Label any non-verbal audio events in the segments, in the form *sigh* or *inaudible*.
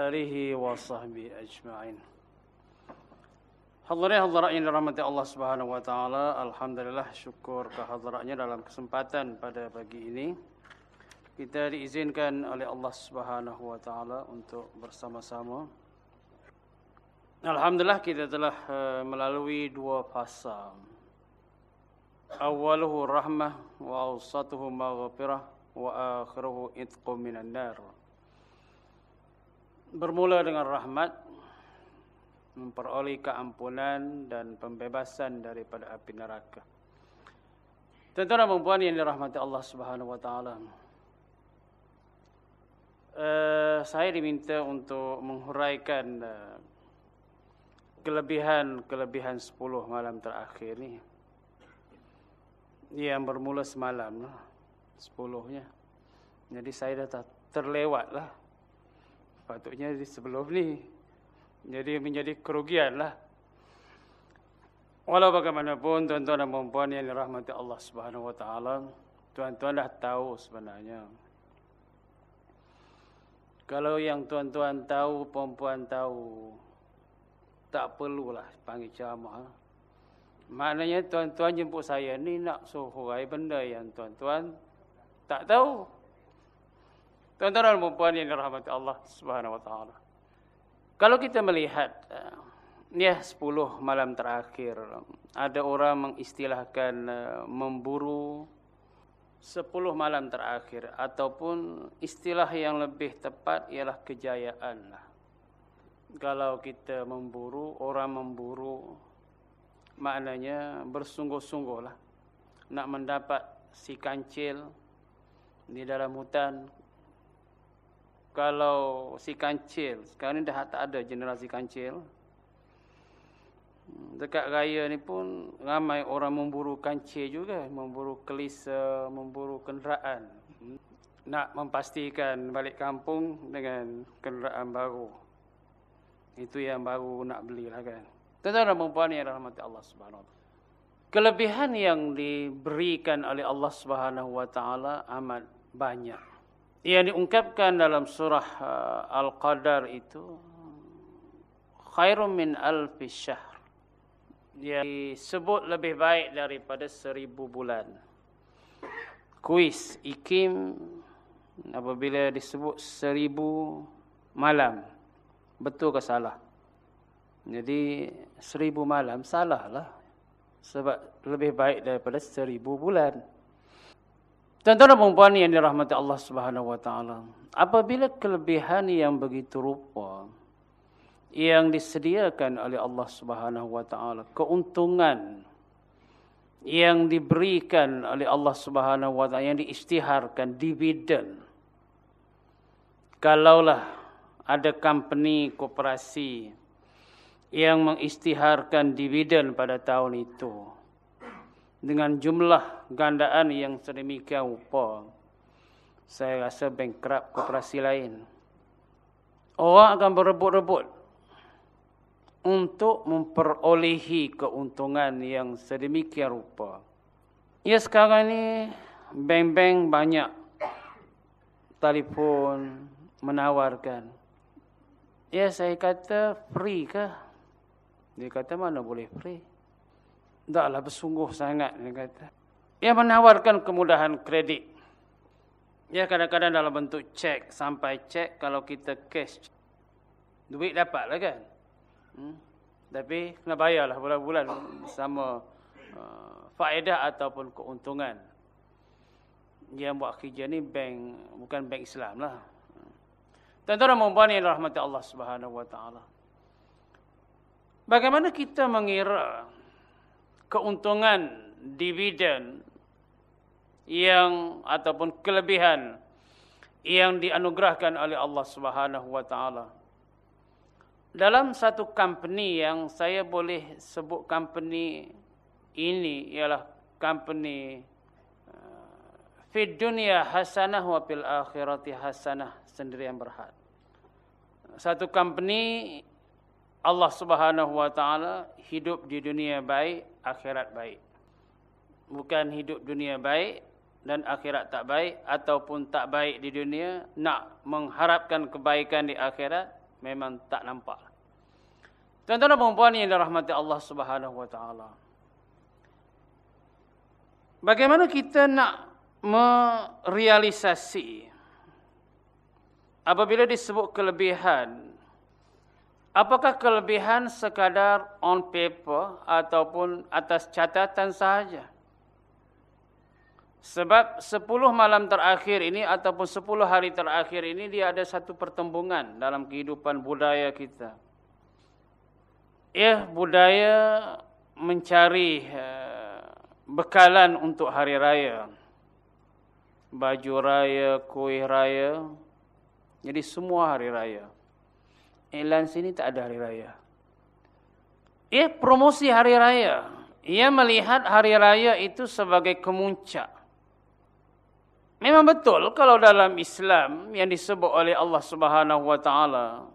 alihi wa sahbihi ajma'in. Hadirin hadirat yang dirahmati Allah Subhanahu wa taala, alhamdulillah syukur kehadirannya dalam kesempatan pada pagi ini. Kita diizinkan oleh Allah Subhanahu wa taala untuk bersama-sama. Alhamdulillah kita telah uh, melalui dua fasa. Awaluhu rahmah wa awsatuhu maghfirah wa akhiruhu itqu minan nar. Bermula dengan rahmat memperoleh keampunan dan pembebasan daripada api neraka. Tuan-tuan dan puan yang dirahmati Allah Subhanahu wa taala. Uh, saya diminta untuk menghuraikan uh, kelebihan-kelebihan 10 malam terakhir ni. Yang bermula semalam lah. 10-nya. Jadi saya dah terlewat lah. Patutnya di sebelum ni jadi menjadi kerugian lah. Walau bagaimanapun tuan-tuan dan perempuan yang dirahmati Allah Subhanahu Wa Taala, tuan-tuan dah tahu sebenarnya. Kalau yang tuan-tuan tahu, perempuan tahu, tak perlulah panggil ceramah. Maknanya tuan-tuan jemput saya ni nak suruh benda yang tuan-tuan tak tahu. Tuan-tuan dan perempuan yang dirahmati Allah Subhanahu Wa Taala. Kalau kita melihat ya 10 malam terakhir ada orang mengistilahkan uh, memburu 10 malam terakhir ataupun istilah yang lebih tepat ialah kejayaan lah. Kalau kita memburu, orang memburu maknanya bersungguh-sungguhlah nak mendapat si kancil di dalam hutan kalau si kancil, sekarang ni dah tak ada generasi kancil. Dekat raya ni pun ramai orang memburu kancil juga, memburu kelisa, memburu kenderaan. Nak memastikan balik kampung dengan kenderaan baru. Itu yang baru nak belilah kan. Tuan-tuan dan puan yang rahmat Allah wa Kelebihan yang diberikan oleh Allah taala amat banyak yang diungkapkan dalam surah uh, Al-Qadar itu khairum min alfi syahr. Dia disebut lebih baik daripada seribu bulan. Kuis ikim apabila disebut seribu malam. Betul ke salah? Jadi seribu malam salah lah. Sebab lebih baik daripada seribu bulan. Tuan-tuan dan puan yang dirahmati Allah Subhanahu taala. Apabila kelebihan yang begitu rupa yang disediakan oleh Allah Subhanahu taala, keuntungan yang diberikan oleh Allah Subhanahu taala yang diisytiharkan dividen. Kalaulah ada company koperasi yang mengisytiharkan dividen pada tahun itu, dengan jumlah gandaan yang sedemikian rupa. Saya rasa bankrupt koperasi lain. Orang akan berebut-rebut untuk memperolehi keuntungan yang sedemikian rupa. Ya sekarang ni bank-bank banyak telefon menawarkan. Ya saya kata free ke dia kata mana boleh free Taklah bersungguh sangat dia kata. Ia menawarkan kemudahan kredit. Ya kadang-kadang dalam bentuk cek sampai cek kalau kita cash duit dapatlah kan. Hmm? Tapi kena bayarlah bulan-bulan sama uh, faedah ataupun keuntungan. Yang buat kerja ni bank bukan bank Islam lah. Tuan-tuan dan puan yang rahmati Allah Subhanahu wa taala. Bagaimana kita mengira keuntungan dividen yang ataupun kelebihan yang dianugerahkan oleh Allah Subhanahu wa taala. Dalam satu company yang saya boleh sebut company ini ialah company uh, fi dunya hasanah wa fil akhirati hasanah sendiri yang berhad. Satu company Allah Subhanahu wa taala hidup di dunia baik, akhirat baik. Bukan hidup dunia baik dan akhirat tak baik ataupun tak baik di dunia nak mengharapkan kebaikan di akhirat memang tak nampak. Tuan-tuan dan puan yang dirahmati Allah Subhanahu wa taala. Bagaimana kita nak merealisasi apabila disebut kelebihan apakah kelebihan sekadar on paper ataupun atas catatan sahaja sebab 10 malam terakhir ini ataupun 10 hari terakhir ini dia ada satu pertembungan dalam kehidupan budaya kita ya budaya mencari uh, bekalan untuk hari raya baju raya, kuih raya. Jadi semua hari raya. Iklan sini tak ada hari raya. Ia promosi hari raya. Ia melihat hari raya itu sebagai kemuncak. Memang betul kalau dalam Islam yang disebut oleh Allah Subhanahu wa taala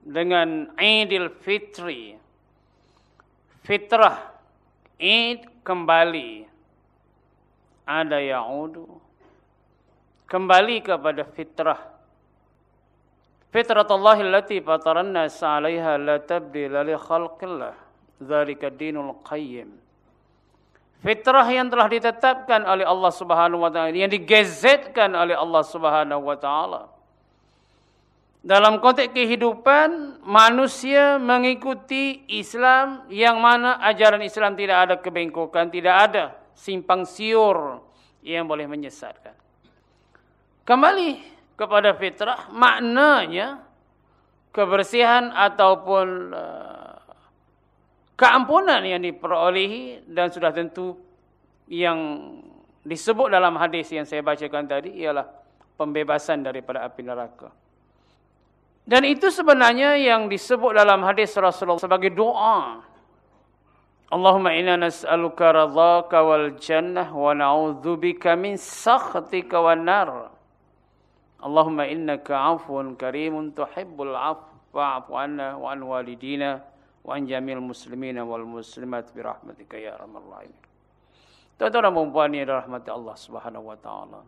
dengan Aidil Fitri. Fitrah Eid kembali ada yaudu kembali kepada fitrah. Fitratullah allati fataranna sa'alaiha la tabdila li khalqillah. Dzalika dinul qayyim. Fitrah yang telah ditetapkan oleh Allah Subhanahu wa taala, yang digezetkan oleh Allah Subhanahu wa taala. Dalam konteks kehidupan, manusia mengikuti Islam yang mana ajaran Islam tidak ada kebengkokan, tidak ada simpang siur yang boleh menyesatkan kembali kepada fitrah maknanya kebersihan ataupun uh, keampunan yang diperolehi dan sudah tentu yang disebut dalam hadis yang saya bacakan tadi ialah pembebasan daripada api neraka. Dan itu sebenarnya yang disebut dalam hadis Rasulullah sebagai doa. Allahumma inna nas'aluka radhaka wal jannah wa na'udzubika min sakhtika wan nar. Allahumma innaka afun karimun tuhibbul afwa afu anna wa an walidina wa an jamil muslimina wal muslimat bi rahmatika ya arhamar rahimin. Tuan-tuan dan puan yang dirahmati Allah Subhanahu wa taala.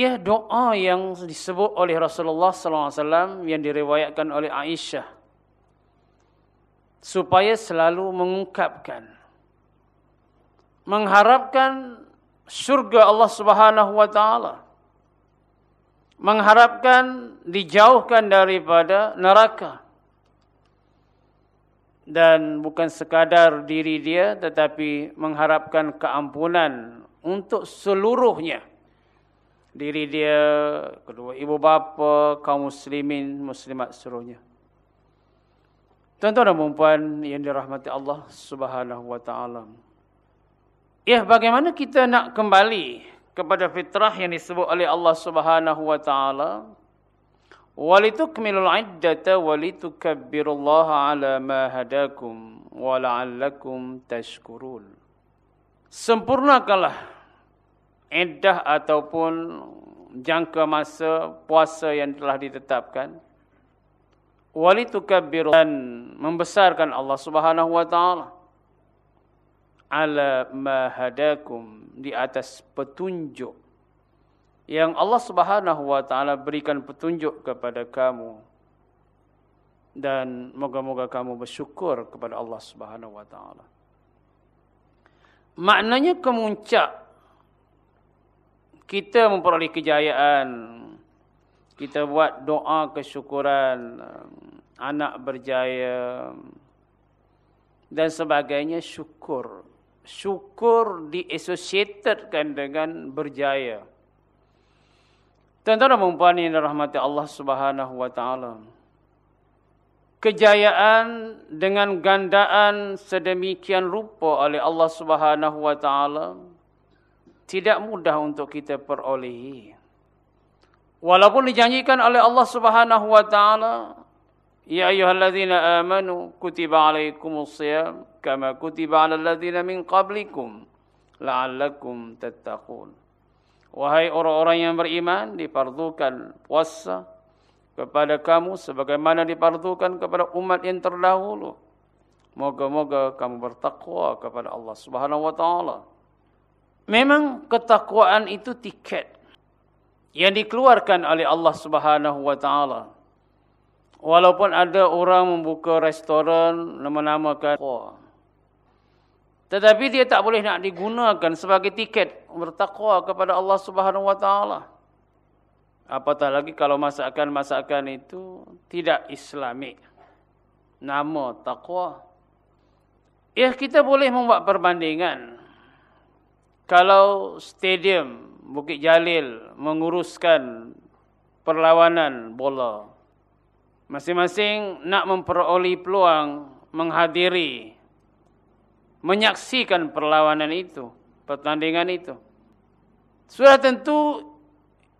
Ya doa yang disebut oleh Rasulullah sallallahu alaihi wasallam yang diriwayatkan oleh Aisyah supaya selalu mengungkapkan mengharapkan surga Allah Subhanahu wa taala mengharapkan dijauhkan daripada neraka. Dan bukan sekadar diri dia tetapi mengharapkan keampunan untuk seluruhnya. Diri dia, kedua ibu bapa, kaum muslimin, muslimat seluruhnya. Tuan-tuan dan puan yang dirahmati Allah Subhanahu wa taala. Ya, bagaimana kita nak kembali kepada fitrah yang disebut oleh Allah Subhanahu wa taala walitukmilul iddata walitukabbirullaha ala ma hadakum wa la'allakum tashkurun. Sempurnakanlah iddah ataupun jangka masa puasa yang telah ditetapkan. Walitukabbiru dan membesarkan Allah Subhanahu wa taala ala ma hadakum di atas petunjuk yang Allah Subhanahu wa taala berikan petunjuk kepada kamu. Dan moga-moga kamu bersyukur kepada Allah Subhanahu wa taala. Maknanya kemuncak. Kita memperoleh kejayaan. Kita buat doa kesyukuran. Anak berjaya. Dan sebagainya syukur syukur diassociatedkan dengan berjaya. Tuan-tuan dan puan yang dirahmati Allah Subhanahu wa taala. Kejayaan dengan gandaan sedemikian rupa oleh Allah Subhanahu wa taala tidak mudah untuk kita perolehi. Walaupun dijanjikan oleh Allah Subhanahu wa taala Ya ayyuhalladzina amanu kutiba alaikumus siyam kama kutiba alal ladzina min qablikum la'allakum tattaqun. Wahai orang-orang yang beriman dipardukan puasa kepada kamu sebagaimana dipardukan kepada umat yang terdahulu. Moga-moga kamu bertakwa kepada Allah Subhanahu wa taala. Memang ketakwaan itu tiket yang dikeluarkan oleh Allah Subhanahu wa taala Walaupun ada orang membuka restoran nama-namakan takwa. Tetapi dia tak boleh nak digunakan sebagai tiket bertakwa kepada Allah Subhanahu Wa Taala. Apatah lagi kalau masakan-masakan itu tidak islamik. Nama takwa. Ya kita boleh membuat perbandingan. Kalau stadium Bukit Jalil menguruskan perlawanan bola Masing-masing nak memperoleh peluang menghadiri, menyaksikan perlawanan itu, pertandingan itu. Sudah tentu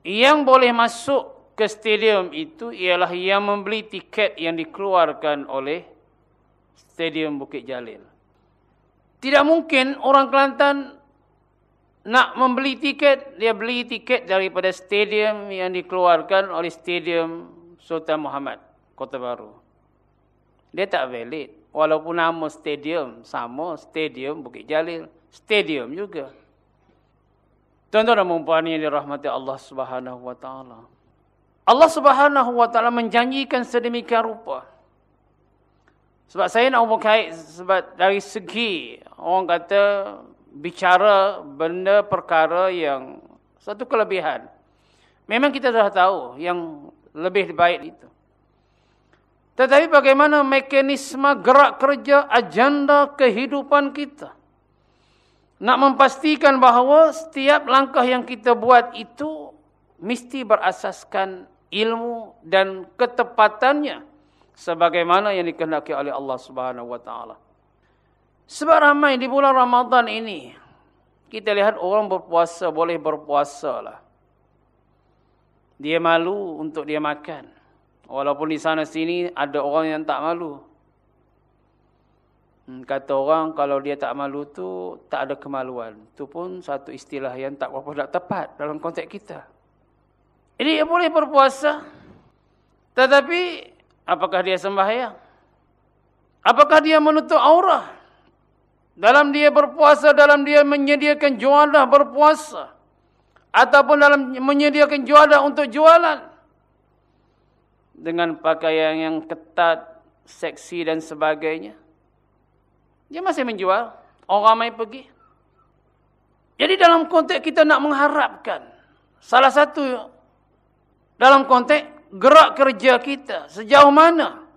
yang boleh masuk ke stadium itu ialah yang membeli tiket yang dikeluarkan oleh Stadium Bukit Jalil. Tidak mungkin orang Kelantan nak membeli tiket, dia beli tiket daripada stadium yang dikeluarkan oleh Stadium Sultan Muhammad. Kota Baru. Dia tak valid. Walaupun nama stadium sama, stadium Bukit Jalil. Stadium juga. Tuan-tuan dan puan yang dirahmati Allah Subhanahu Taala. Allah Subhanahu Taala menjanjikan sedemikian rupa. Sebab saya nak berkait sebab dari segi orang kata bicara benda perkara yang satu kelebihan. Memang kita dah tahu yang lebih baik itu. Tetapi bagaimana mekanisme gerak kerja agenda kehidupan kita? Nak memastikan bahawa setiap langkah yang kita buat itu mesti berasaskan ilmu dan ketepatannya sebagaimana yang dikehendaki oleh Allah Subhanahu wa taala. Sebab ramai di bulan Ramadan ini kita lihat orang berpuasa boleh berpuasa lah. Dia malu untuk dia makan. Walaupun di sana sini ada orang yang tak malu. Hmm, kata orang kalau dia tak malu tu tak ada kemaluan. Itu pun satu istilah yang tak berapa tak tepat dalam konteks kita. Jadi dia boleh berpuasa. Tetapi apakah dia sembahyang? Apakah dia menutup aurah? Dalam dia berpuasa, dalam dia menyediakan juadah berpuasa. Ataupun dalam menyediakan juadah untuk jualan dengan pakaian yang ketat, seksi dan sebagainya. Dia masih menjual. Orang ramai pergi. Jadi dalam konteks kita nak mengharapkan. Salah satu dalam konteks gerak kerja kita. Sejauh mana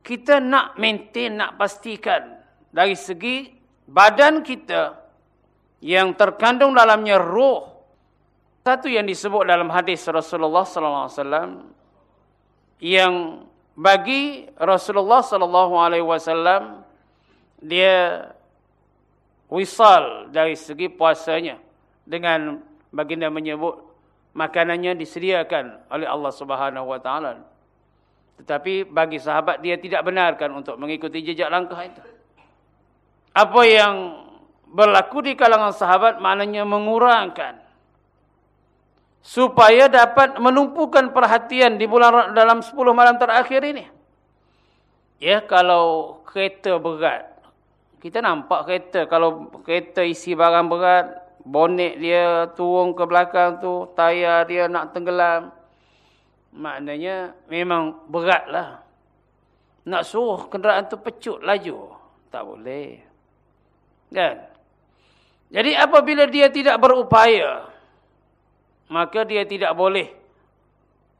kita nak maintain, nak pastikan. Dari segi badan kita yang terkandung dalamnya roh. Satu yang disebut dalam hadis Rasulullah sallallahu alaihi wasallam yang bagi Rasulullah sallallahu alaihi wasallam dia wisal dari segi puasanya dengan baginda menyebut makanannya disediakan oleh Allah Subhanahu wa taala. Tetapi bagi sahabat dia tidak benarkan untuk mengikuti jejak langkah itu. Apa yang berlaku di kalangan sahabat maknanya mengurangkan supaya dapat menumpukan perhatian di bulan dalam 10 malam terakhir ini. Ya, kalau kereta berat. Kita nampak kereta kalau kereta isi barang berat, bonet dia turun ke belakang tu, tayar dia nak tenggelam. Maknanya memang beratlah. Nak suruh kenderaan tu pecut laju, tak boleh. Kan? Jadi apabila dia tidak berupaya maka dia tidak boleh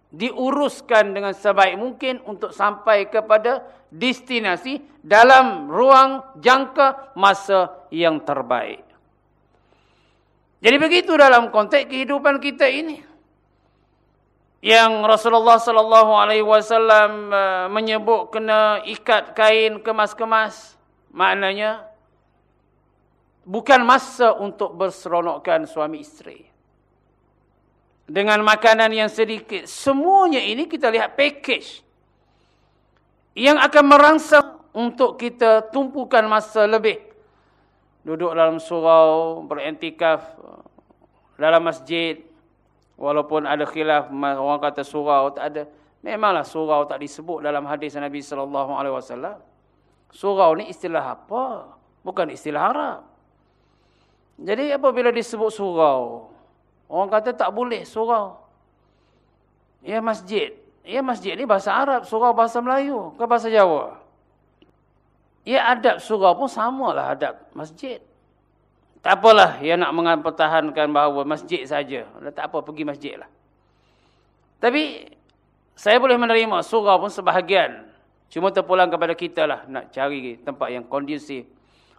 diuruskan dengan sebaik mungkin untuk sampai kepada destinasi dalam ruang jangka masa yang terbaik. Jadi begitu dalam konteks kehidupan kita ini. Yang Rasulullah sallallahu alaihi wasallam uh, menyebut kena ikat kain kemas-kemas, maknanya bukan masa untuk berseronokkan suami isteri dengan makanan yang sedikit. Semuanya ini kita lihat package. Yang akan merangsang untuk kita tumpukan masa lebih. Duduk dalam surau, berentikaf dalam masjid. Walaupun ada khilaf, orang kata surau, tak ada. Memanglah surau tak disebut dalam hadis Nabi SAW. Surau ni istilah apa? Bukan istilah Arab. Jadi apabila disebut surau, Orang kata tak boleh surau. Ya masjid. Ya masjid ni bahasa Arab, surau bahasa Melayu ke bahasa Jawa. Ya adab surau pun samalah adab masjid. Tak apalah ya nak mempertahankan bahawa masjid saja. Tak apa pergi masjid lah. Tapi saya boleh menerima surau pun sebahagian. Cuma terpulang kepada kita lah nak cari tempat yang kondusif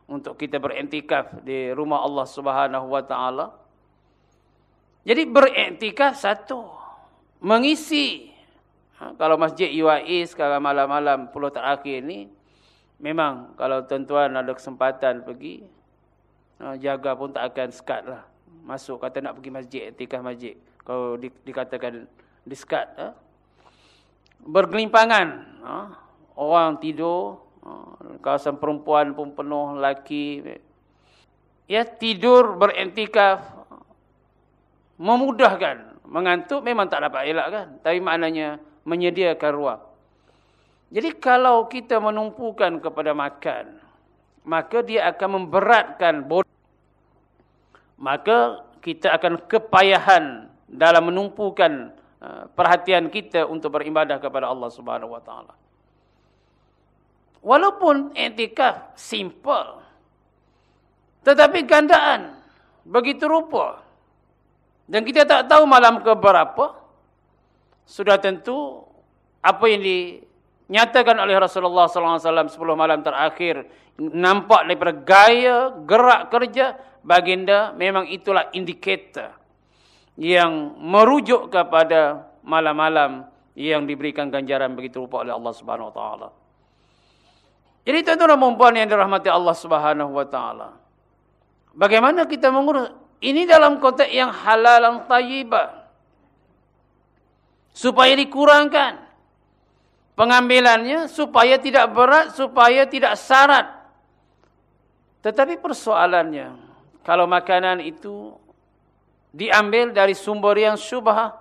untuk kita berentikaf di rumah Allah Subhanahu Wa Taala. Jadi berentikaf satu mengisi ha, kalau masjid UAE sekarang malam-malam puluh terakhir ni memang kalau tuan-tuan ada kesempatan pergi Ha, jaga pun tak akan sekat lah. Masuk kata nak pergi masjid, etikah masjid. Kalau di, dikatakan diskat. Ha? Bergelimpangan. Ha? Orang tidur. Ha? Kawasan perempuan pun penuh, lelaki. Ya, tidur berentikaf. Memudahkan. Mengantuk memang tak dapat elak kan. Tapi maknanya menyediakan ruang. Jadi kalau kita menumpukan kepada makan, maka dia akan memberatkan bodoh. Maka kita akan kepayahan dalam menumpukan uh, perhatian kita untuk beribadah kepada Allah Subhanahu Taala. Walaupun etikaf simple, tetapi gandaan begitu rupa. Dan kita tak tahu malam ke berapa, sudah tentu apa yang dinyatakan oleh Rasulullah SAW 10 malam terakhir nampak daripada gaya gerak kerja baginda memang itulah indikator yang merujuk kepada malam-malam yang diberikan ganjaran begitu rupa oleh Allah Subhanahu wa taala. Jadi tuan-tuan dan puan yang dirahmati Allah Subhanahu wa taala. Bagaimana kita mengurus ini dalam konteks yang halal dan thayyibah. Supaya dikurangkan pengambilannya supaya tidak berat, supaya tidak syarat tetapi persoalannya, kalau makanan itu diambil dari sumber yang syubha,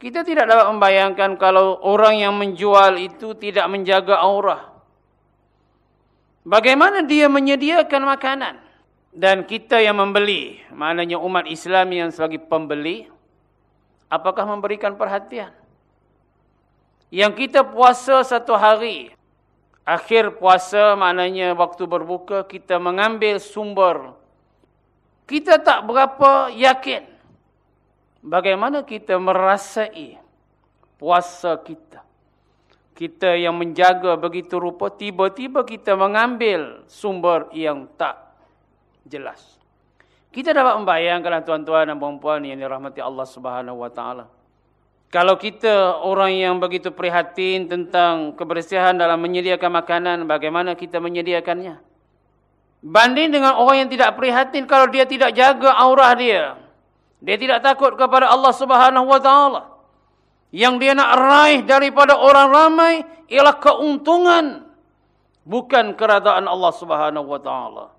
kita tidak dapat membayangkan kalau orang yang menjual itu tidak menjaga aurah. Bagaimana dia menyediakan makanan? Dan kita yang membeli, maknanya umat Islam yang sebagai pembeli, apakah memberikan perhatian? Yang kita puasa satu hari, akhir puasa maknanya waktu berbuka kita mengambil sumber. Kita tak berapa yakin bagaimana kita merasai puasa kita. Kita yang menjaga begitu rupa tiba-tiba kita mengambil sumber yang tak jelas. Kita dapat membayangkan tuan-tuan dan puan-puan yang dirahmati Allah Subhanahu wa taala. Kalau kita orang yang begitu prihatin tentang kebersihan dalam menyediakan makanan, bagaimana kita menyediakannya? Banding dengan orang yang tidak prihatin kalau dia tidak jaga aurah dia. Dia tidak takut kepada Allah Subhanahu wa taala. Yang dia nak raih daripada orang ramai ialah keuntungan bukan keradaan Allah Subhanahu wa taala.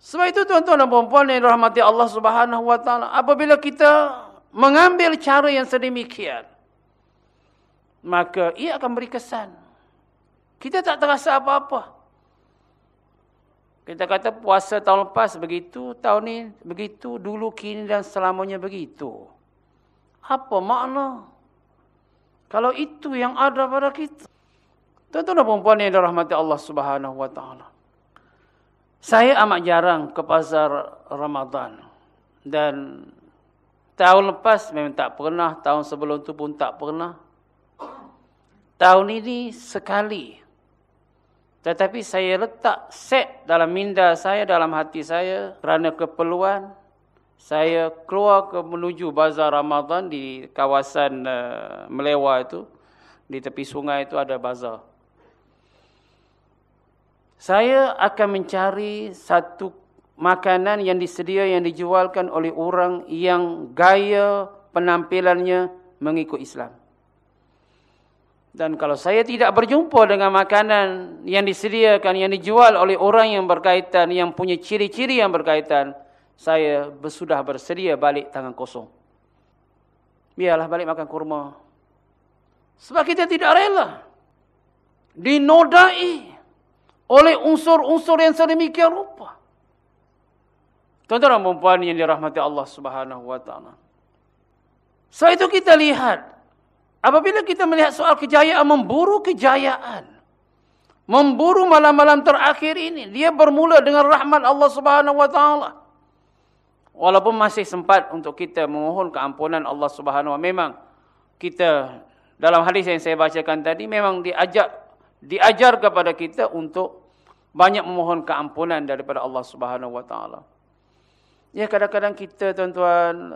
Sebab itu tuan-tuan dan puan-puan yang dirahmati Allah Subhanahu wa taala, apabila kita mengambil cara yang sedemikian, maka ia akan beri kesan. Kita tak terasa apa-apa. Kita kata puasa tahun lepas begitu, tahun ni begitu, dulu, kini dan selamanya begitu. Apa makna? Kalau itu yang ada pada kita. Tuan-tuan dan perempuan yang dirahmati Allah subhanahu wa ta'ala. Saya amat jarang ke pasar Ramadan. Dan Tahun lepas memang tak pernah. Tahun sebelum tu pun tak pernah. Tahun ini sekali. Tetapi saya letak set dalam minda saya, dalam hati saya. Kerana keperluan. Saya keluar ke menuju bazar Ramadan di kawasan uh, Melewa itu. Di tepi sungai itu ada bazar. Saya akan mencari satu makanan yang disedia yang dijualkan oleh orang yang gaya penampilannya mengikut Islam. Dan kalau saya tidak berjumpa dengan makanan yang disediakan, yang dijual oleh orang yang berkaitan, yang punya ciri-ciri yang berkaitan, saya sudah bersedia balik tangan kosong. Biarlah balik makan kurma. Sebab kita tidak rela. Dinodai oleh unsur-unsur yang sedemikian rupa. Tuan-tuan dan puan yang dirahmati Allah Subhanahu taala. Setelah itu kita lihat Apabila kita melihat soal kejayaan, memburu kejayaan. Memburu malam-malam terakhir ini. Dia bermula dengan rahmat Allah subhanahu ta'ala. Walaupun masih sempat untuk kita memohon keampunan Allah subhanahu wa. Memang kita dalam hadis yang saya bacakan tadi memang diajak diajar kepada kita untuk banyak memohon keampunan daripada Allah Subhanahu wa taala. Ya kadang-kadang kita tuan-tuan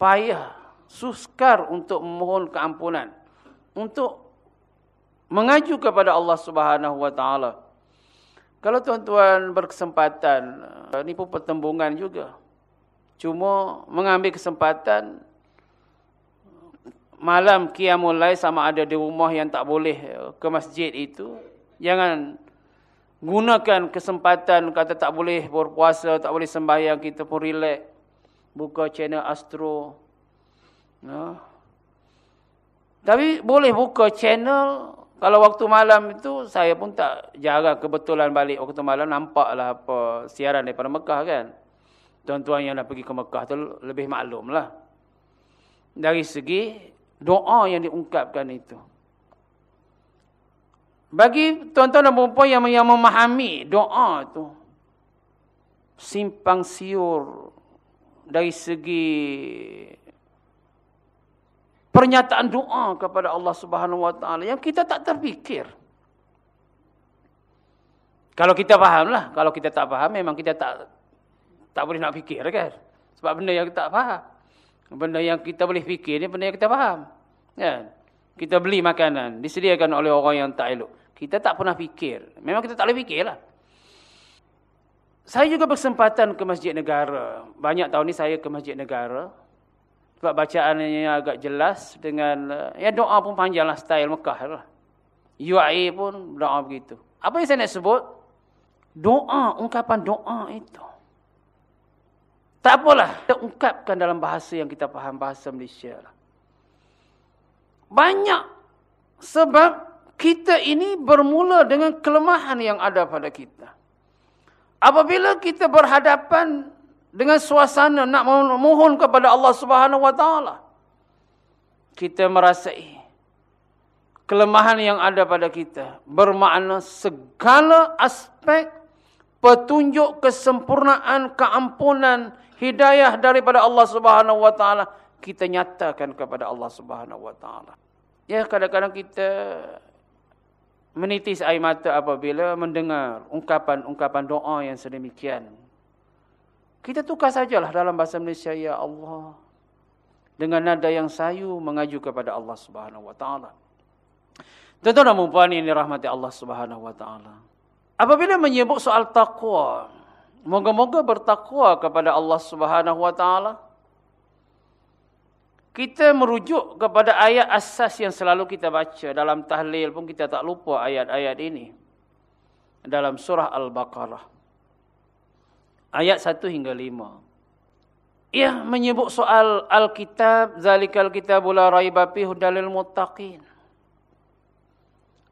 payah suskar untuk memohon keampunan untuk mengaju kepada Allah Subhanahu wa taala. Kalau tuan-tuan berkesempatan, ini pun pertembungan juga. Cuma mengambil kesempatan malam qiyamul lail sama ada di rumah yang tak boleh ke masjid itu, jangan gunakan kesempatan kata tak boleh berpuasa, tak boleh sembahyang, kita pun relax. Buka channel Astro. Ya. Tapi boleh buka channel, kalau waktu malam itu saya pun tak jarang kebetulan balik waktu malam nampaklah apa siaran daripada Mekah kan. Tuan-tuan yang nak pergi ke Mekah tu lebih maklum lah. Dari segi doa yang diungkapkan itu. Bagi tuan-tuan dan perempuan yang, yang memahami doa tu simpang siur dari segi pernyataan doa kepada Allah Subhanahu wa taala yang kita tak terfikir. Kalau kita fahamlah, kalau kita tak faham memang kita tak tak boleh nak fikir kan. Sebab benda yang kita tak faham. Benda yang kita boleh fikir ni benda yang kita faham. Kan? Kita beli makanan disediakan oleh orang yang tak elok. Kita tak pernah fikir. Memang kita tak boleh fikirlah. Saya juga bersempatan ke Masjid Negara. Banyak tahun ni saya ke Masjid Negara. Sebab bacaannya agak jelas dengan ya doa pun panjanglah style Mekah lah. UAE pun doa begitu. Apa yang saya nak sebut? Doa, ungkapan doa itu. Tak apalah, kita ungkapkan dalam bahasa yang kita faham, bahasa Malaysia. Lah. Banyak sebab kita ini bermula dengan kelemahan yang ada pada kita. Apabila kita berhadapan dengan suasana nak memohon kepada Allah Subhanahu Taala, kita merasai kelemahan yang ada pada kita bermakna segala aspek petunjuk kesempurnaan keampunan hidayah daripada Allah Subhanahu Wa Taala kita nyatakan kepada Allah Subhanahu Wa Taala. Ya kadang-kadang kita menitis air mata apabila mendengar ungkapan-ungkapan doa yang sedemikian. Kita tukar sajalah dalam bahasa Malaysia, Ya Allah. Dengan nada yang sayu mengaju kepada Allah subhanahu wa ta'ala. Tuan-tuan dan puan ini rahmati Allah subhanahu wa ta'ala. Apabila menyebut soal taqwa, moga-moga bertakwa kepada Allah subhanahu wa ta'ala. Kita merujuk kepada ayat asas yang selalu kita baca. Dalam tahlil pun kita tak lupa ayat-ayat ini. Dalam surah al-baqarah. Ayat 1 hingga 5 ia menyebut soal al-kitab zalikal kitabul la raiba fi hudalil muttaqin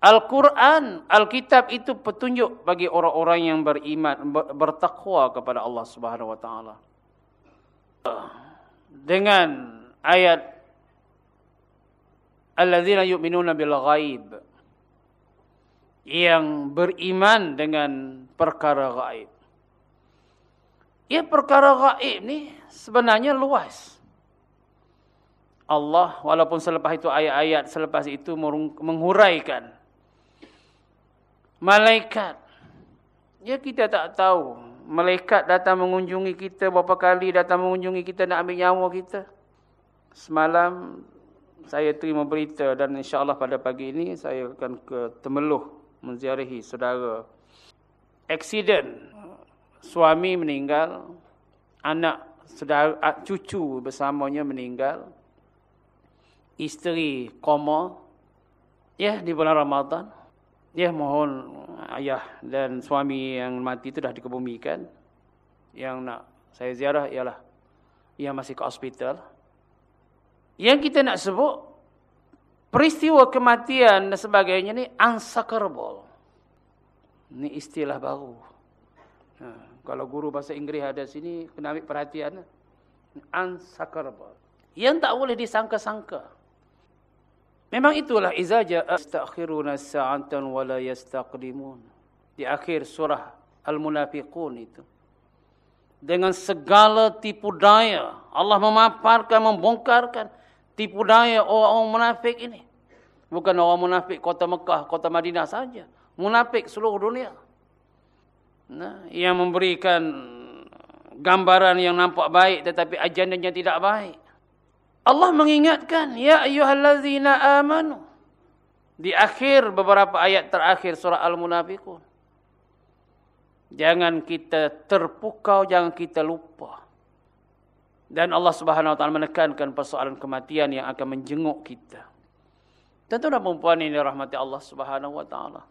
Al-Quran, Al-Kitab itu petunjuk bagi orang-orang yang beriman, bertakwa kepada Allah Subhanahu Wa Taala. Dengan ayat allazina yu'minuna bil ghaib yang beriman dengan perkara gaib. Ya perkara gaib ni sebenarnya luas. Allah walaupun selepas itu ayat-ayat selepas itu menghuraikan malaikat. Ya kita tak tahu malaikat datang mengunjungi kita berapa kali datang mengunjungi kita nak ambil nyawa kita. Semalam saya terima berita dan insyaAllah pada pagi ini saya akan ke Temeluh menziarahi saudara. Aksiden. Suami meninggal. Anak saudara, cucu bersamanya meninggal. Isteri koma. Ya, di bulan Ramadan. Ya, mohon ayah dan suami yang mati itu dah dikebumikan. Yang nak saya ziarah ialah yang masih ke hospital. Yang kita nak sebut peristiwa kematian dan sebagainya ni unsackerable. Ni istilah baru. Ha, kalau guru bahasa Inggeris ada sini kena ambil perhatian. Unsackerable. Yang tak boleh disangka-sangka. Memang itulah izaja astaghfiruna sa'atan wa la yastaqdimun. Di akhir surah Al-Munafiqun itu. Dengan segala tipu daya Allah memaparkan membongkarkan tipu daya orang-orang munafik ini. Bukan orang munafik kota Mekah, kota Madinah saja. Munafik seluruh dunia. Nah, yang memberikan gambaran yang nampak baik tetapi ajandannya tidak baik. Allah mengingatkan, Ya ayuhallazina amanu. Di akhir beberapa ayat terakhir surah Al-Munafiqun. Jangan kita terpukau, jangan kita lupa. Dan Allah Subhanahu Wa Taala menekankan persoalan kematian yang akan menjenguk kita. Tentu dan perempuan ini rahmati Allah Subhanahu Wa Taala.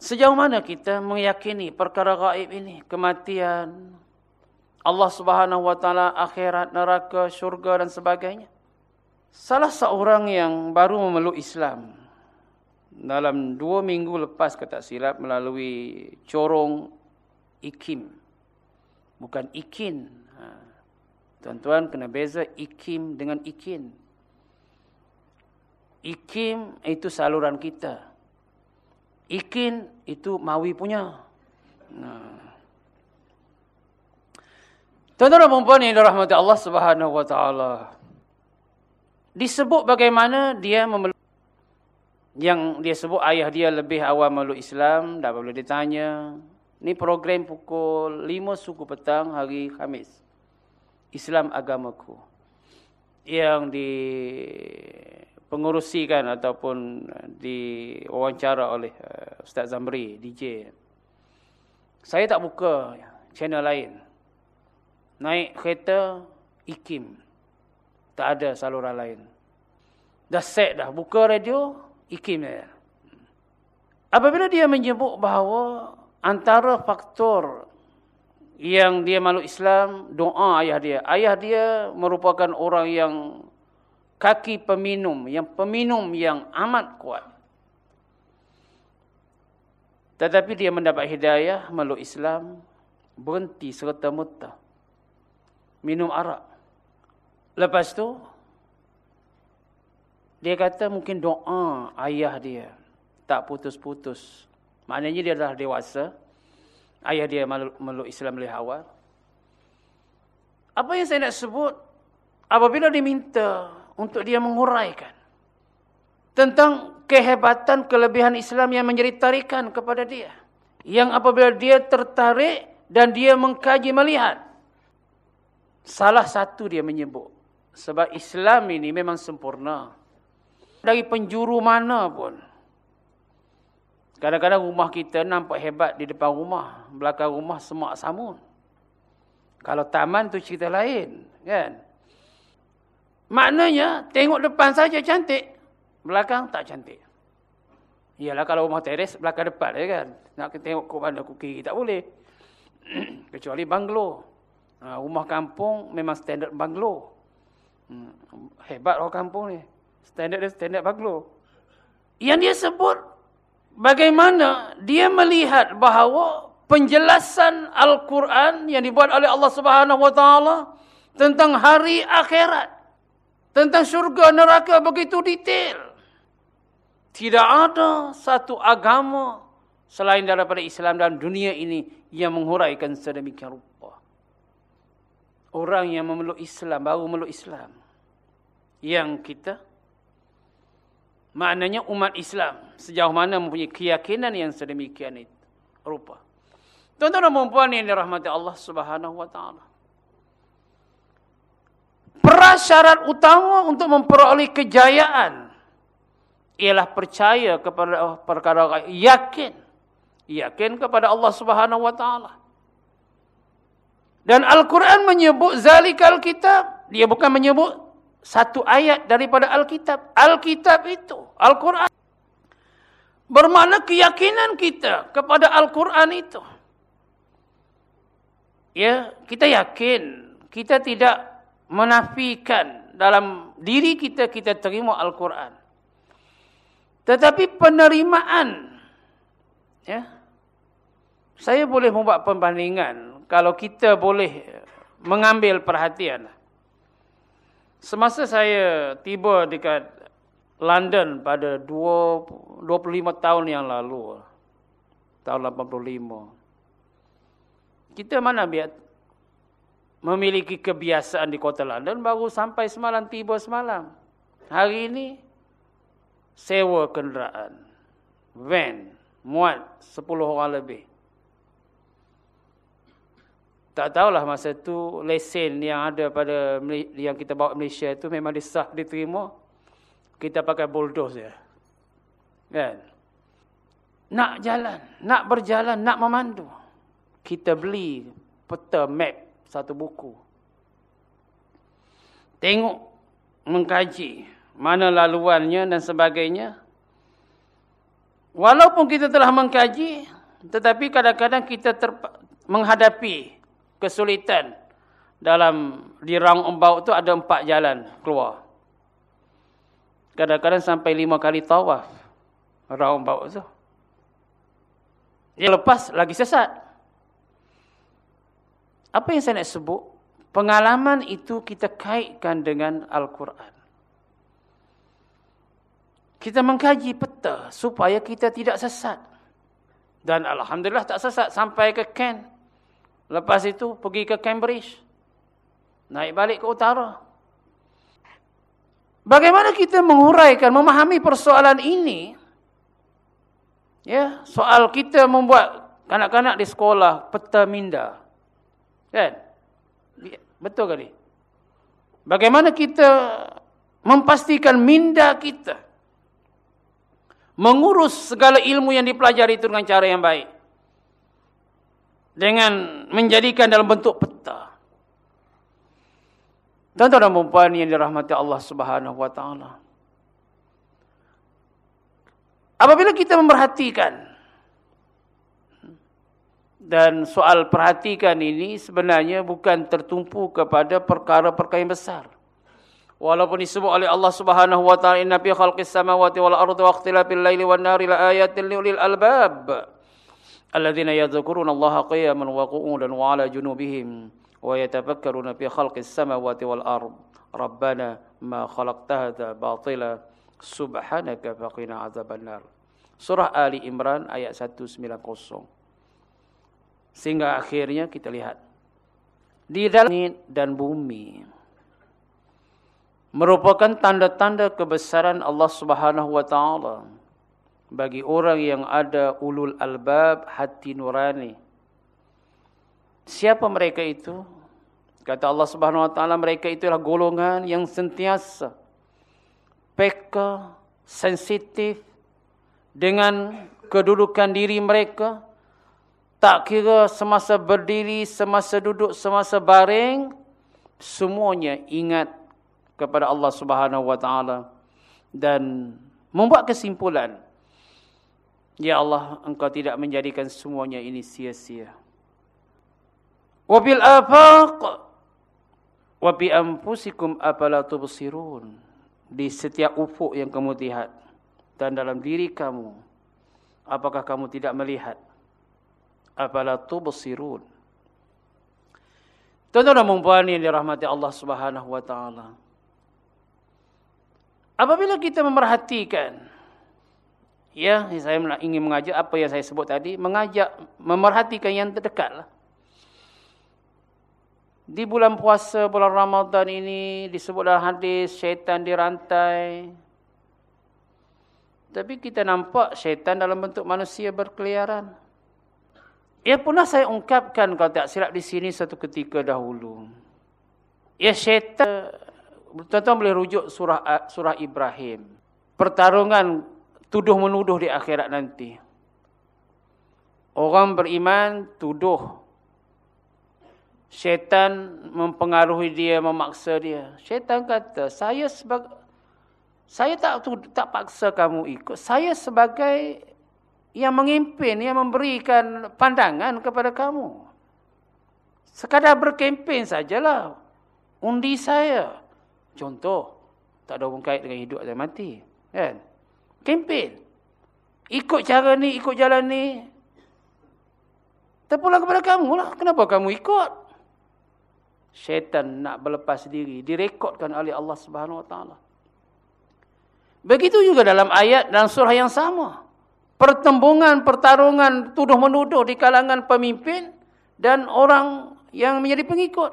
Sejauh mana kita meyakini perkara gaib ini, kematian, Allah Subhanahu wa taala akhirat neraka syurga dan sebagainya. Salah seorang yang baru memeluk Islam dalam dua minggu lepas kata silap melalui corong ikim bukan ikin. Ha. Tuan-tuan kena beza ikim dengan ikin. Ikim itu saluran kita. Ikin itu mawi punya. Nah. Tuan-tuan dan puan yang dirahmati Allah Subhanahu wa taala. Disebut bagaimana dia memeluk yang dia sebut ayah dia lebih awal memeluk Islam, dah boleh ditanya. Ni program pukul 5 suku petang hari Khamis. Islam agamaku. Yang di pengurusikan ataupun diwawancara oleh uh, Ustaz Zamri, DJ. Saya tak buka channel lain. Naik kereta Ikim. Tak ada saluran lain. Dah set dah. Buka radio, Ikim dia. Apabila dia menyebut bahawa antara faktor yang dia malu Islam, doa ayah dia. Ayah dia merupakan orang yang kaki peminum. Yang peminum yang amat kuat. Tetapi dia mendapat hidayah malu Islam. Berhenti serta-merta minum arak. Lepas tu, dia kata mungkin doa ayah dia tak putus-putus. Maknanya dia dah dewasa. Ayah dia meluk Islam lebih awal. Apa yang saya nak sebut, apabila diminta untuk dia menguraikan tentang kehebatan kelebihan Islam yang menjadi tarikan kepada dia. Yang apabila dia tertarik dan dia mengkaji melihat Salah satu dia menyebut. Sebab Islam ini memang sempurna. Dari penjuru mana pun. Kadang-kadang rumah kita nampak hebat di depan rumah. Belakang rumah semak samun. Kalau taman tu cerita lain. kan? Maknanya tengok depan saja cantik. Belakang tak cantik. Iyalah kalau rumah teres belakang depan ya kan. Nak tengok ke mana ke kiri tak boleh. *clears throat* Kecuali banglo. Ha, rumah kampung memang standard banglo. Hmm, hebat orang kampung ni. Standard dia standard banglo. Yang dia sebut bagaimana dia melihat bahawa penjelasan Al-Quran yang dibuat oleh Allah Subhanahu Wa Taala tentang hari akhirat, tentang syurga neraka begitu detail. Tidak ada satu agama selain daripada Islam dan dunia ini yang menghuraikan sedemikian rupa orang yang memeluk Islam, baru memeluk Islam. Yang kita, maknanya umat Islam, sejauh mana mempunyai keyakinan yang sedemikian itu. Rupa. Tuan-tuan dan perempuan yang dirahmati Allah ta'ala. Prasyarat utama untuk memperoleh kejayaan ialah percaya kepada perkara yakin. Yakin kepada Allah subhanahu wa ta'ala. Dan Al-Quran menyebut zalikal kitab. Dia bukan menyebut satu ayat daripada Al-Kitab. Al-Kitab itu, Al-Quran. Bermakna keyakinan kita kepada Al-Quran itu. Ya, kita yakin. Kita tidak menafikan dalam diri kita, kita terima Al-Quran. Tetapi penerimaan. Ya, saya boleh membuat perbandingan kalau kita boleh mengambil perhatian. Semasa saya tiba dekat London pada 25 tahun yang lalu. Tahun 85. Kita mana biar memiliki kebiasaan di kota London baru sampai semalam tiba semalam. Hari ini sewa kenderaan. Van. Muat 10 orang lebih. Tak tahulah masa tu lesen yang ada pada yang kita bawa Malaysia itu memang disah diterima. Kita pakai bulldozer. Kan? Nak jalan, nak berjalan, nak memandu. Kita beli peta map satu buku. Tengok, mengkaji mana laluannya dan sebagainya. Walaupun kita telah mengkaji, tetapi kadang-kadang kita menghadapi kesulitan dalam di rang ombak itu ada empat jalan keluar. Kadang-kadang sampai lima kali tawaf rang ombak itu. Dia lepas lagi sesat. Apa yang saya nak sebut? Pengalaman itu kita kaitkan dengan Al-Quran. Kita mengkaji peta supaya kita tidak sesat. Dan Alhamdulillah tak sesat sampai ke Kent. Lepas itu pergi ke Cambridge. Naik balik ke utara. Bagaimana kita menguraikan, memahami persoalan ini? Ya, soal kita membuat kanak-kanak di sekolah peta minda. Kan? Betul ke ni? Bagaimana kita memastikan minda kita mengurus segala ilmu yang dipelajari itu dengan cara yang baik? Dengan menjadikan dalam bentuk peta. Tuan-tuan dan puan yang dirahmati Allah Subhanahu wa taala. Apabila kita memerhatikan dan soal perhatikan ini sebenarnya bukan tertumpu kepada perkara-perkara yang besar. Walaupun disebut oleh Allah Subhanahu wa taala inna fi khalqis samawati wal ardi wa ikhtilafil laili wan nahari la ayatin liulil albab الذين يذكرون الله قياما وقعودا وعلى جنوبهم ويتفكرون في خلق السماوات والأرض ربنا ما خلقت هذا باطلا سبحانك فقنا عذاب النار Surah Ali Imran ayat 190. Sehingga akhirnya kita lihat. Di dalam langit dan bumi. Merupakan tanda-tanda kebesaran Allah subhanahu wa ta'ala bagi orang yang ada ulul albab hati nurani. Siapa mereka itu? Kata Allah Subhanahu wa taala mereka itulah golongan yang sentiasa peka, sensitif dengan kedudukan diri mereka. Tak kira semasa berdiri, semasa duduk, semasa baring, semuanya ingat kepada Allah Subhanahu wa taala dan membuat kesimpulan Ya Allah, engkau tidak menjadikan semuanya ini sia-sia. Wabil afaq wa bi anfusikum afala tubsirun. Di setiap ufuk yang kamu lihat dan dalam diri kamu, apakah kamu tidak melihat? Afala tubsirun. Tuan-tuan dan puan yang dirahmati Allah Subhanahu wa taala. Apabila kita memerhatikan Ya, saya ingin mengajak apa yang saya sebut tadi, mengajak memerhatikan yang terdekatlah. Di bulan puasa bulan Ramadan ini disebut dalam hadis syaitan dirantai. Tapi kita nampak syaitan dalam bentuk manusia berkeliaran. Ya pernah saya ungkapkan kalau tak silap di sini satu ketika dahulu. Ya syaitan, tuan-tuan boleh rujuk surah surah Ibrahim. Pertarungan tuduh menuduh di akhirat nanti. Orang beriman tuduh syaitan mempengaruhi dia, memaksa dia. Syaitan kata, saya sebagai saya tak tak paksa kamu ikut. Saya sebagai yang mengimpin, yang memberikan pandangan kepada kamu. Sekadar berkempen sajalah. Undi saya. Contoh, tak ada hubungan kait dengan hidup dan mati. Kan? Kempen. Ikut cara ni, ikut jalan ni. Terpulang kepada kamu lah. Kenapa kamu ikut? Syaitan nak berlepas diri. Direkodkan oleh Allah Subhanahu Taala. Begitu juga dalam ayat dan surah yang sama. Pertembungan, pertarungan, tuduh-menuduh di kalangan pemimpin dan orang yang menjadi pengikut.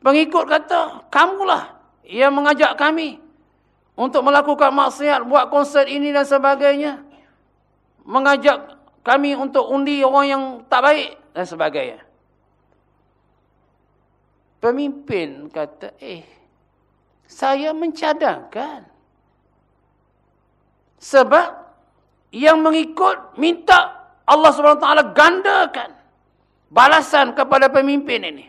Pengikut kata, kamulah yang mengajak kami untuk melakukan maksiat, buat konsert ini dan sebagainya. Mengajak kami untuk undi orang yang tak baik dan sebagainya. Pemimpin kata, eh, saya mencadangkan sebab yang mengikut minta Allah SWT gandakan balasan kepada pemimpin ini.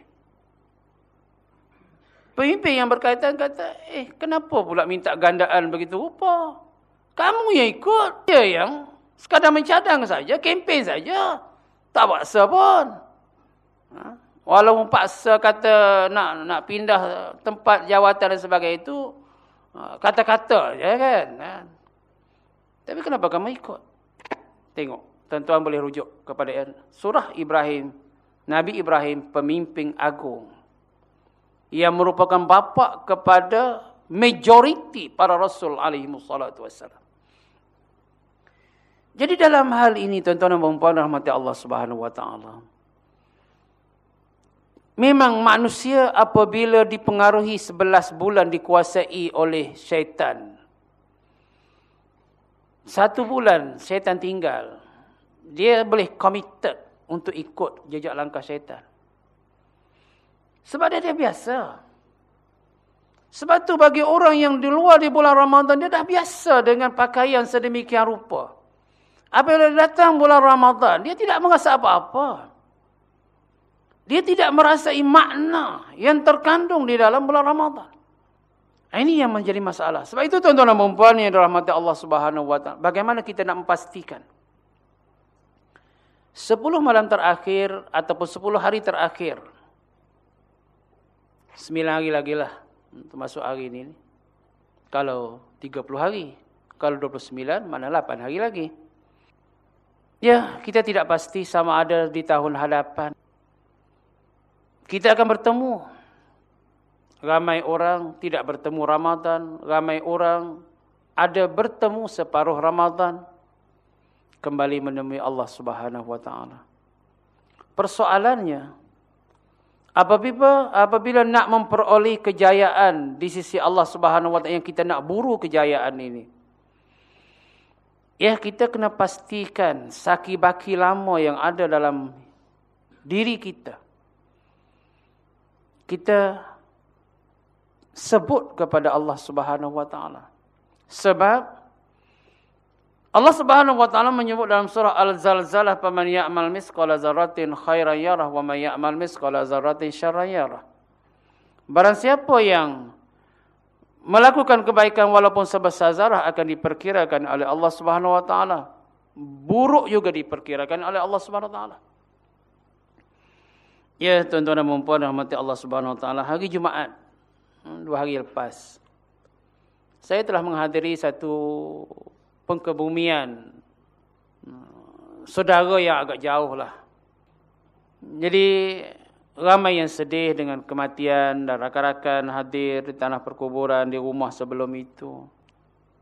Pemimpin yang berkaitan kata, eh kenapa pula minta gandaan begitu rupa? Kamu yang ikut. Dia yang sekadar mencadang saja, kempen saja. Tak paksa pun. Ha? Walaupun paksa kata nak nak pindah tempat jawatan dan sebagainya itu, ha, kata-kata je kan. Ha? Tapi kenapa kamu ikut? Tengok, tuan-tuan boleh rujuk kepada surah Ibrahim. Nabi Ibrahim pemimpin agung. Yang merupakan bapa kepada majoriti para rasul alaihi wassalatu wassalam. Jadi dalam hal ini tuan-tuan dan puan-puan rahmati Allah Subhanahu wa taala. Memang manusia apabila dipengaruhi 11 bulan dikuasai oleh syaitan satu bulan syaitan tinggal. Dia boleh committed untuk ikut jejak langkah syaitan. Sebab dia, dia biasa. Sebab tu bagi orang yang di luar di bulan Ramadan, dia dah biasa dengan pakaian sedemikian rupa. Apabila datang bulan Ramadan, dia tidak merasa apa-apa. Dia tidak merasai makna yang terkandung di dalam bulan Ramadan. Ini yang menjadi masalah. Sebab itu tuan-tuan dan perempuan yang dirahmati Allah taala, bagaimana kita nak memastikan sepuluh malam terakhir ataupun sepuluh hari terakhir. Sembilan hari lagi lah termasuk hari ini. Kalau tiga puluh hari, kalau dua puluh sembilan, mana lapan hari lagi. Ya, kita tidak pasti sama ada di tahun hadapan. Kita akan bertemu Ramai orang tidak bertemu Ramadan. Ramai orang ada bertemu separuh Ramadan. Kembali menemui Allah subhanahu ta'ala. Persoalannya. Apabila, apabila nak memperoleh kejayaan di sisi Allah subhanahu wa ta'ala. Yang kita nak buru kejayaan ini. Ya kita kena pastikan saki-baki lama yang ada dalam diri kita. Kita sebut kepada Allah Subhanahu wa taala. Sebab Allah Subhanahu wa taala menyebut dalam surah Al-Zalzalah faman ya'mal misqala dzarratin khairan yarah wa may ya'mal misqala dzarratin syarran yarah. Barang siapa yang melakukan kebaikan walaupun sebesar zarah akan diperkirakan oleh Allah Subhanahu wa taala. Buruk juga diperkirakan oleh Allah Subhanahu wa taala. Ya, tuan-tuan dan puan-puan rahmati Allah Subhanahu wa taala, hari Jumaat Hmm, dua hari lepas. Saya telah menghadiri satu pengkebumian saudara yang agak jauh lah. Jadi ramai yang sedih dengan kematian dan rakan-rakan hadir di tanah perkuburan di rumah sebelum itu.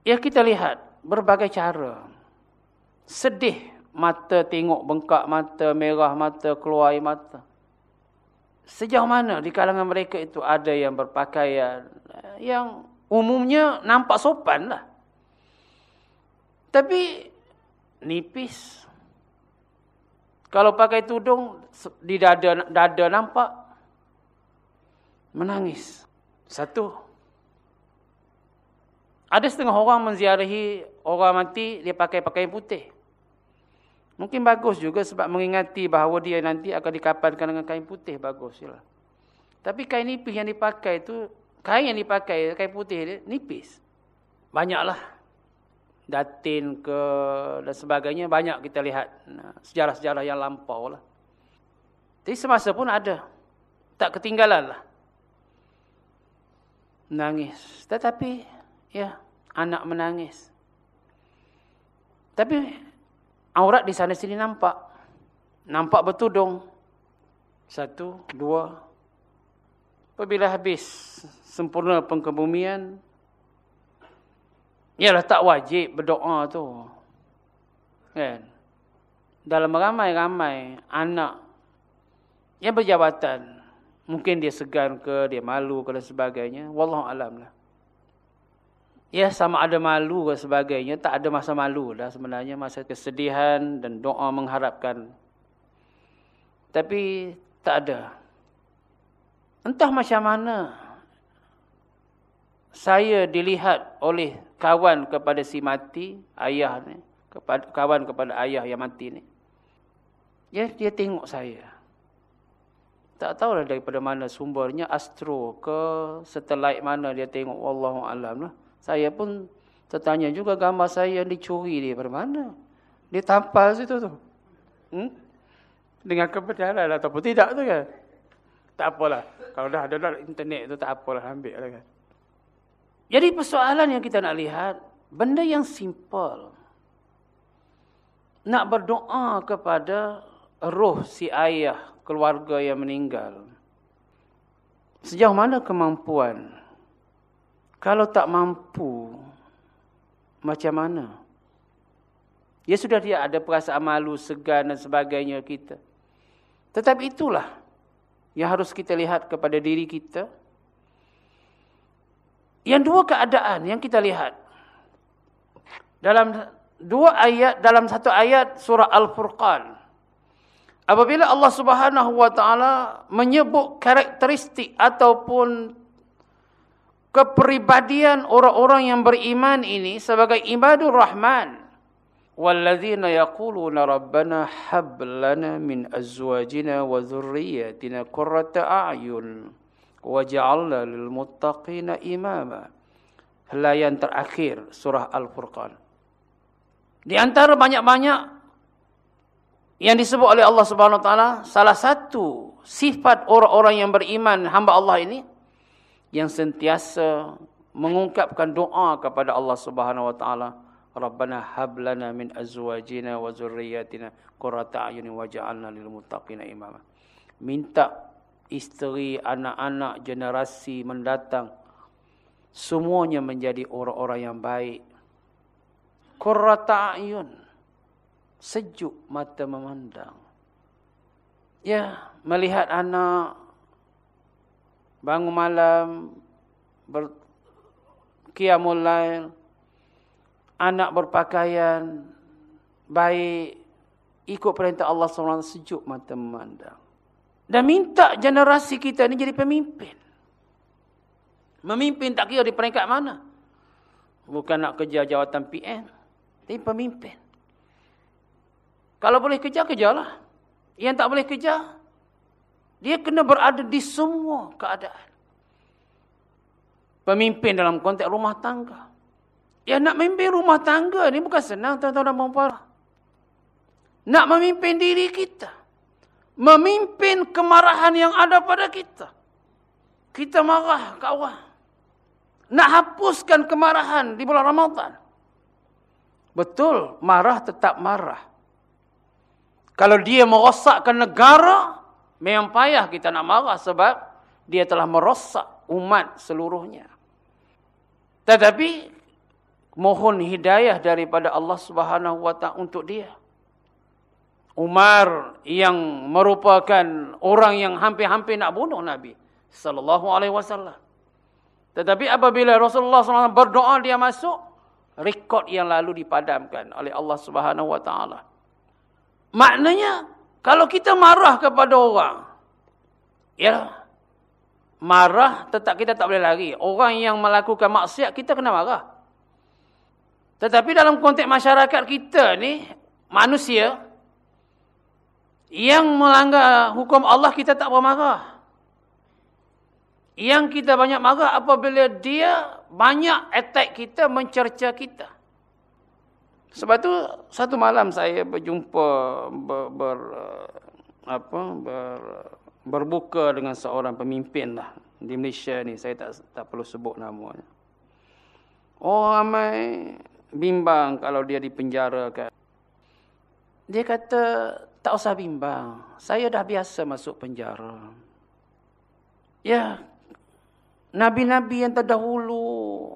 Ya kita lihat berbagai cara. Sedih mata tengok bengkak mata, merah mata, keluar air mata. Sejauh mana di kalangan mereka itu ada yang berpakaian yang umumnya nampak sopan lah. Tapi nipis. Kalau pakai tudung di dada dada nampak menangis. Satu. Ada setengah orang menziarahi orang mati dia pakai pakaian putih. Mungkin bagus juga sebab mengingati bahawa dia nanti akan dikapankan dengan kain putih. Bagus. Yalah. Tapi kain nipis yang dipakai itu, kain yang dipakai, kain putih dia, nipis. Banyaklah. Datin ke dan sebagainya, banyak kita lihat. Sejarah-sejarah yang lampau lah. Tapi semasa pun ada. Tak ketinggalan lah. Menangis. Tetapi, ya, anak menangis. Tapi aurat di sana sini nampak. Nampak bertudung. Satu, dua. Apabila habis sempurna pengkebumian, Yalah tak wajib berdoa tu. Kan? Dalam ramai-ramai anak yang berjabatan. Mungkin dia segan ke, dia malu ke dan sebagainya. Wallahualam lah. Ya sama ada malu dan sebagainya. Tak ada masa malu dah sebenarnya. Masa kesedihan dan doa mengharapkan. Tapi tak ada. Entah macam mana. Saya dilihat oleh kawan kepada si mati. Ayah ni. Kepada, kawan kepada ayah yang mati ni. Ya, dia tengok saya. Tak tahulah daripada mana sumbernya. Astro ke satelit mana dia tengok. Wallahualam lah. Saya pun tertanya juga gambar saya yang dicuri dia dari mana. Dia tampal situ tu. Hmm? Dengan kebenaran ataupun tidak tu kan. Tak apalah. Kalau dah ada internet tu tak apalah ambil lah kan. Jadi persoalan yang kita nak lihat. Benda yang simple. Nak berdoa kepada roh si ayah keluarga yang meninggal. Sejauh mana kemampuan kalau tak mampu, macam mana? Ya sudah dia ada perasaan malu, segan dan sebagainya kita. Tetapi itulah yang harus kita lihat kepada diri kita. Yang dua keadaan yang kita lihat. Dalam dua ayat, dalam satu ayat surah Al-Furqan. Apabila Allah subhanahu wa ta'ala menyebut karakteristik ataupun kepribadian orang-orang yang beriman ini sebagai ibadur rahman walladzina yaquluna rabbana hab lana min azwajina wa dhurriyyatina qurrata a'yun waj'alna lil muttaqina imama helayan terakhir surah al-furqan. Di antara banyak-banyak yang disebut oleh Allah Subhanahu taala salah satu sifat orang-orang yang beriman hamba Allah ini yang sentiasa mengungkapkan doa kepada Allah Subhanahu wa taala Rabbana hab lana min azwajina wa zurriyyatina qurrata a'yunin waj'alna lil muttaqina imama. Minta isteri anak-anak generasi mendatang semuanya menjadi orang-orang yang baik. Qurrata a'yun sejuk mata memandang. Ya melihat anak bangun malam berqiyamul lail anak berpakaian baik ikut perintah Allah SWT sejuk mata memandang dan minta generasi kita ni jadi pemimpin memimpin tak kira di peringkat mana bukan nak kerja jawatan PM tapi pemimpin kalau boleh kerja kerjalah yang tak boleh kerja dia kena berada di semua keadaan. Pemimpin dalam konteks rumah tangga. Ya nak memimpin rumah tangga ni bukan senang tuan-tuan dan puan Nak memimpin diri kita. Memimpin kemarahan yang ada pada kita. Kita marah kawan. Nak hapuskan kemarahan di bulan Ramadan. Betul, marah tetap marah. Kalau dia merosakkan negara, Memang payah kita nak marah sebab dia telah merosak umat seluruhnya. Tetapi mohon hidayah daripada Allah Subhanahu taala untuk dia. Umar yang merupakan orang yang hampir-hampir nak bunuh Nabi sallallahu alaihi wasallam. Tetapi apabila Rasulullah SAW berdoa dia masuk, rekod yang lalu dipadamkan oleh Allah Subhanahu wa taala. Maknanya kalau kita marah kepada orang, ya, marah tetap kita tak boleh lari. Orang yang melakukan maksiat, kita kena marah. Tetapi dalam konteks masyarakat kita ni, manusia, yang melanggar hukum Allah, kita tak bermarah. Yang kita banyak marah apabila dia banyak attack kita, mencerca kita. Sebab tu satu malam saya berjumpa ber, ber apa ber, berbuka dengan seorang pemimpin lah di Malaysia ni saya tak tak perlu sebut namanya. Oh ramai bimbang kalau dia dipenjarakan. Dia kata tak usah bimbang. Saya dah biasa masuk penjara. Ya. Nabi-nabi yang terdahulu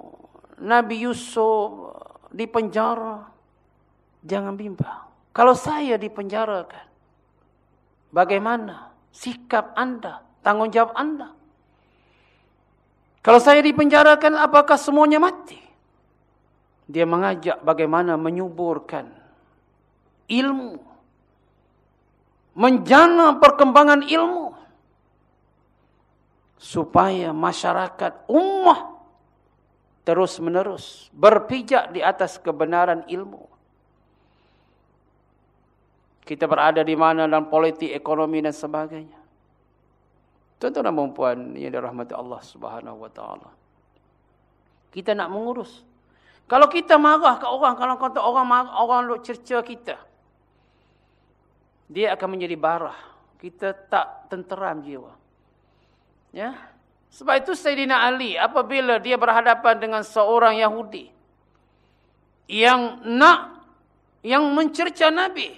Nabi Yusuf di penjara, jangan bimbang. Kalau saya dipenjarakan, bagaimana sikap anda, tanggungjawab anda? Kalau saya dipenjarakan, apakah semuanya mati? Dia mengajak bagaimana menyuburkan ilmu. Menjana perkembangan ilmu. Supaya masyarakat ummah terus menerus berpijak di atas kebenaran ilmu. Kita berada di mana dalam politik, ekonomi dan sebagainya. Tuan-tuan dan puan yang dirahmati Allah Subhanahu taala. Kita nak mengurus. Kalau kita marah ke orang, kalau kata orang marah, orang cerca kita. Dia akan menjadi barah. Kita tak tenteram jiwa. Ya? Sebab itu Sayyidina Ali apabila dia berhadapan dengan seorang Yahudi yang nak yang mencerca Nabi,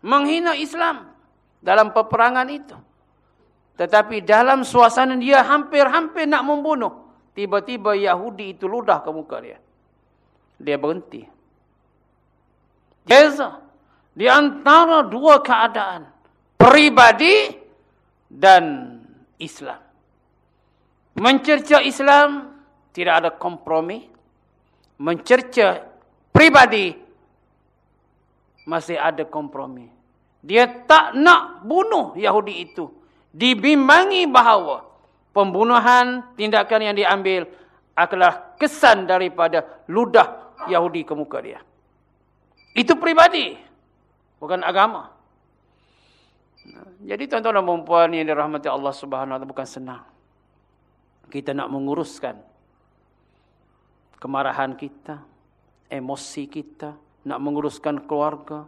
menghina Islam dalam peperangan itu. Tetapi dalam suasana dia hampir-hampir nak membunuh. Tiba-tiba Yahudi itu ludah ke muka dia. Dia berhenti. Jeza. Di antara dua keadaan. Peribadi dan Islam. Mencerca Islam tidak ada kompromi. Mencerca pribadi masih ada kompromi. Dia tak nak bunuh Yahudi itu dibimbangi bahawa pembunuhan tindakan yang diambil adalah kesan daripada ludah Yahudi ke muka dia. Itu pribadi, bukan agama. Jadi tuan-tuan dan puan yang dirahmati Allah Subhanahu wa bukan senang. Kita nak menguruskan kemarahan kita, emosi kita, nak menguruskan keluarga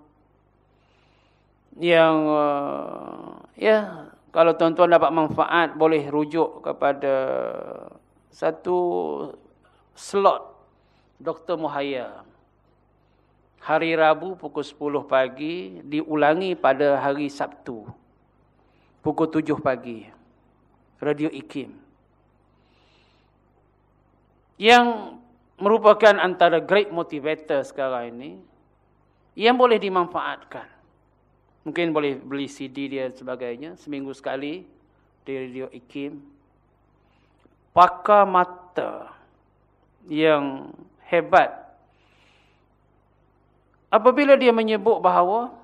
yang uh, ya kalau tuan-tuan dapat manfaat, boleh rujuk kepada satu slot Dr. Muhaya. Hari Rabu pukul 10 pagi, diulangi pada hari Sabtu. Pukul 7 pagi. Radio IKIM. Yang merupakan antara great motivator sekarang ini, yang boleh dimanfaatkan. Mungkin boleh beli CD dia sebagainya. Seminggu sekali. Di radio IKIM. Pakar mata. Yang hebat. Apabila dia menyebut bahawa.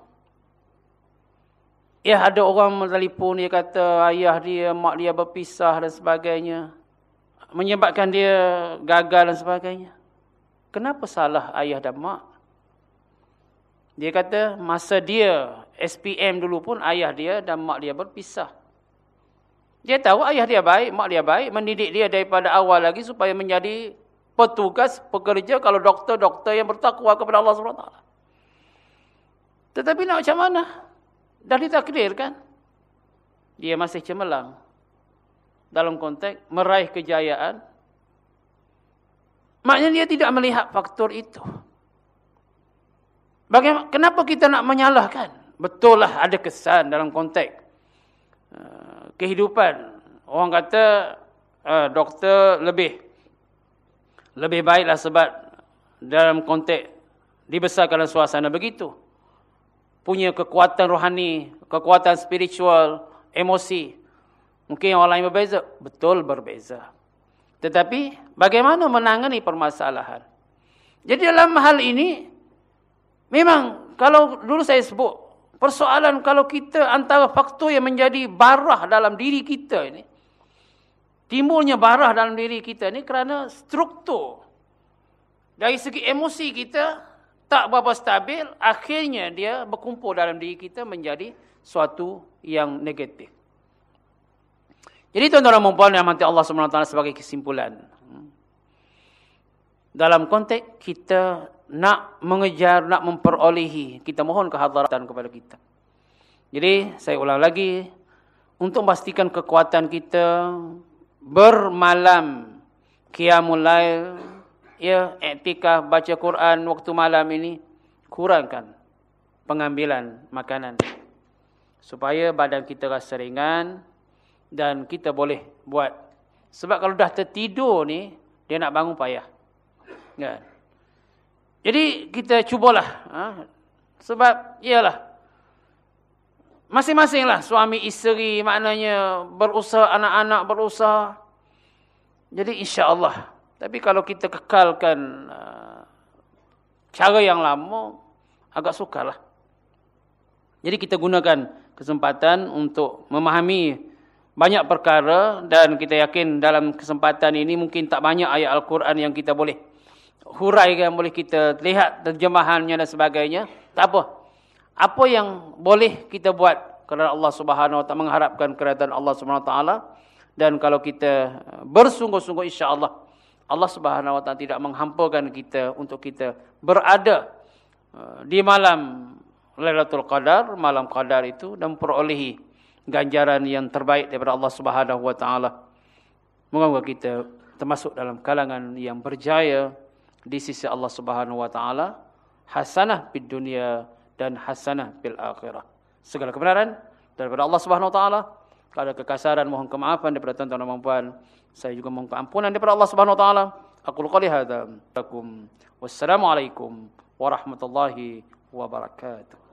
Ya ada orang telefon dia kata ayah dia, mak dia berpisah dan sebagainya. Menyebabkan dia gagal dan sebagainya. Kenapa salah ayah dan mak? Dia kata masa dia SPM dulu pun ayah dia dan mak dia berpisah. Dia tahu ayah dia baik, mak dia baik. Mendidik dia daripada awal lagi supaya menjadi petugas, pekerja kalau doktor-doktor yang bertakwa kepada Allah SWT. Tetapi nak macam mana? Dah ditakdirkan. Dia masih cemerlang. Dalam konteks meraih kejayaan. Maknanya dia tidak melihat faktor itu. Bagaimana, kenapa kita nak menyalahkan? Betul lah ada kesan dalam konteks uh, kehidupan. Orang kata uh, doktor lebih lebih baiklah sebab dalam konteks dibesarkan suasana begitu. Punya kekuatan rohani, kekuatan spiritual, emosi. Mungkin orang lain berbeza. Betul berbeza. Tetapi bagaimana menangani permasalahan? Jadi dalam hal ini Memang kalau dulu saya sebut persoalan kalau kita antara faktor yang menjadi barah dalam diri kita ini timbulnya barah dalam diri kita ini kerana struktur dari segi emosi kita tak berapa stabil akhirnya dia berkumpul dalam diri kita menjadi suatu yang negatif. Jadi tuan-tuan dan puan yang mati Allah SWT sebagai kesimpulan. Dalam konteks kita nak mengejar, nak memperolehi. Kita mohon kehadaratan kepada kita. Jadi, saya ulang lagi. Untuk memastikan kekuatan kita bermalam qiyamul lail, ya, etika baca Quran waktu malam ini kurangkan pengambilan makanan supaya badan kita rasa ringan dan kita boleh buat. Sebab kalau dah tertidur ni, dia nak bangun payah. Kan? Jadi kita cubalah. Ha? Sebab, iyalah. Masing-masinglah suami isteri maknanya berusaha, anak-anak berusaha. Jadi insya Allah. Tapi kalau kita kekalkan uh, cara yang lama, agak sukarlah. Jadi kita gunakan kesempatan untuk memahami banyak perkara dan kita yakin dalam kesempatan ini mungkin tak banyak ayat Al-Quran yang kita boleh huraikan, boleh kita lihat terjemahannya dan sebagainya. Tak apa. Apa yang boleh kita buat kerana Allah Subhanahu Wa mengharapkan kerajaan Allah Subhanahu Wa dan kalau kita bersungguh-sungguh insya-Allah Allah Subhanahu Wa Taala tidak menghampakan kita untuk kita berada uh, di malam Lailatul Qadar, malam Qadar itu dan perolehi ganjaran yang terbaik daripada Allah Subhanahu Wa Taala. Moga-moga kita termasuk dalam kalangan yang berjaya di sisi Allah Subhanahu Wa Taala, hasanah di dunia dan hasanah bil akhirah. Segala kebenaran daripada Allah Subhanahu Wa Taala. Kalau ada kekasaran mohon kemaafan daripada tuan-tuan dan puan Saya juga mohon keampunan daripada Allah Subhanahu Wa Taala. Aku qali hadza. Wassalamualaikum warahmatullahi wabarakatuh.